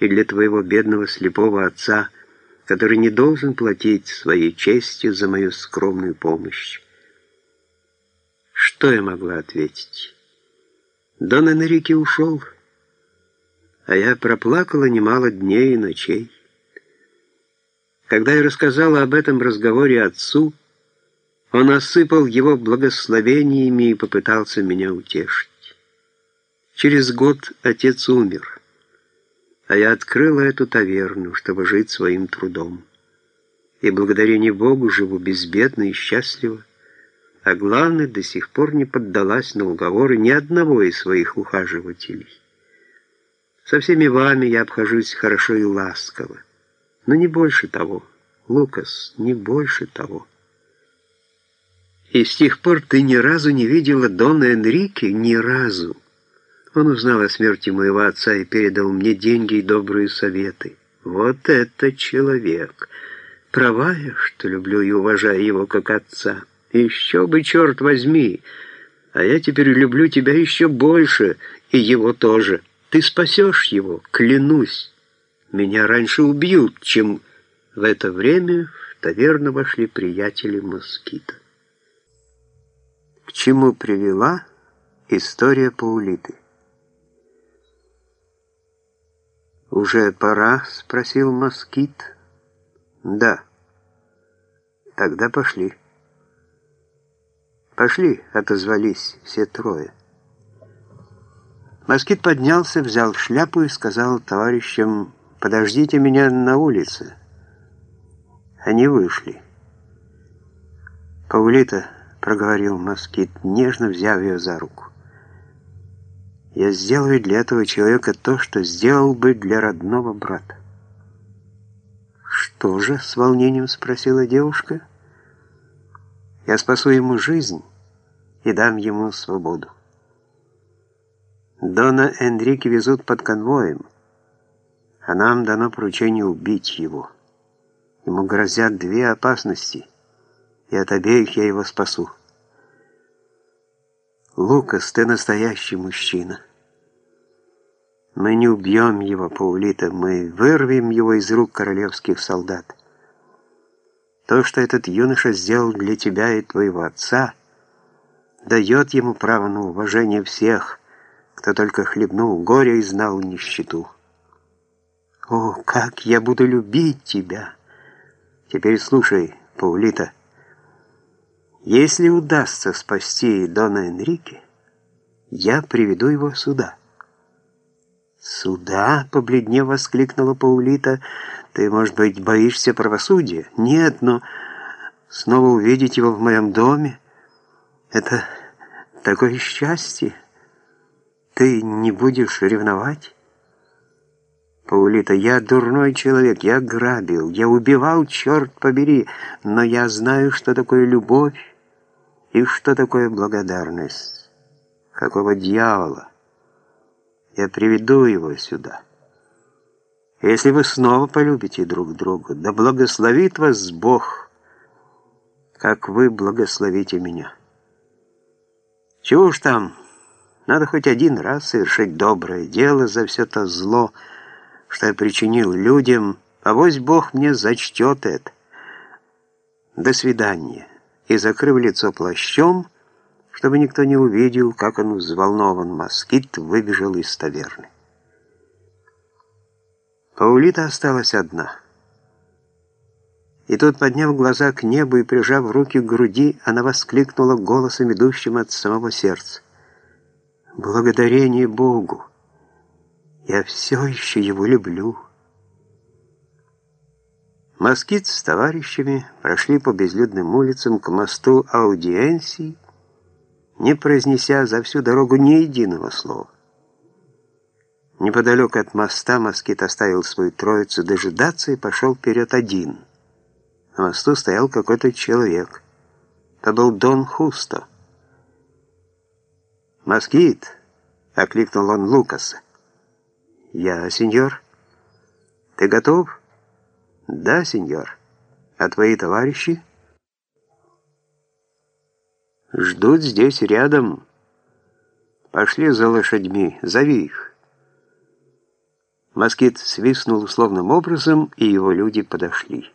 и для твоего бедного слепого отца, который не должен платить своей честью за мою скромную помощь. Что я могла ответить? Дон Энрике ушел, а я проплакала немало дней и ночей. Когда я рассказала об этом разговоре отцу, он осыпал его благословениями и попытался меня утешить. Через год отец умер, а я открыла эту таверну, чтобы жить своим трудом. И благодарение Богу живу безбедно и счастливо, а главное, до сих пор не поддалась на уговоры ни одного из своих ухаживателей. Со всеми вами я обхожусь хорошо и ласково, но не больше того, Лукас, не больше того. И с тех пор ты ни разу не видела Дона Энрике, ни разу. Он узнал о смерти моего отца и передал мне деньги и добрые советы. Вот это человек! Права я, что люблю и уважаю его как отца. Еще бы, черт возьми! А я теперь люблю тебя еще больше, и его тоже. Ты спасешь его, клянусь. Меня раньше убьют, чем в это время в таверну вошли приятели москита. К чему привела история Паулиты? «Уже пора?» — спросил москит. «Да». «Тогда пошли». «Пошли», — отозвались все трое. Москит поднялся, взял шляпу и сказал товарищам, «Подождите меня на улице». Они вышли. «Паулита», — проговорил москит, нежно взяв ее за руку, «я сделаю для этого человека то, что сделал бы для родного брата». «Что же?» — с волнением спросила девушка. Я спасу ему жизнь и дам ему свободу. Дона Энрике везут под конвоем, а нам дано поручение убить его. Ему грозят две опасности, и от обеих я его спасу. Лукас, ты настоящий мужчина. Мы не убьем его, Паулита, мы вырвем его из рук королевских солдат. То, что этот юноша сделал для тебя и твоего отца, дает ему право на уважение всех, кто только хлебнул горе и знал нищету. О, как я буду любить тебя! Теперь слушай, Паулита. Если удастся спасти Дона Энрике, я приведу его сюда. «Сюда?» — побледнев воскликнула Паулита — ты, может быть, боишься правосудия? Нет, но снова увидеть его в моем доме — это такое счастье. Ты не будешь ревновать? Паулита, я дурной человек, я грабил, я убивал, черт побери, но я знаю, что такое любовь и что такое благодарность. Какого дьявола? Я приведу его сюда. Если вы снова полюбите друг друга, да благословит вас Бог, как вы благословите меня. Чего уж там, надо хоть один раз совершить доброе дело за все то зло, что я причинил людям, а вось Бог мне зачтет это. До свидания. И, закрыв лицо плащом, чтобы никто не увидел, как он взволнован москит выбежал из таверны. Паулита осталась одна. И тут, подняв глаза к небу и прижав руки к груди, она воскликнула голосом, идущим от самого сердца. «Благодарение Богу! Я все еще его люблю!» Москит с товарищами прошли по безлюдным улицам к мосту аудиенции, не произнеся за всю дорогу ни единого слова. Неподалеку от моста москит оставил свою троицу дожидаться и пошел вперед один. На мосту стоял какой-то человек. Это был Дон Хусто. «Москит!» — окликнул он Лукаса. «Я, сеньор. Ты готов?» «Да, сеньор. А твои товарищи?» «Ждут здесь рядом. Пошли за лошадьми, зови их». Москит свистнул условным образом, и его люди подошли.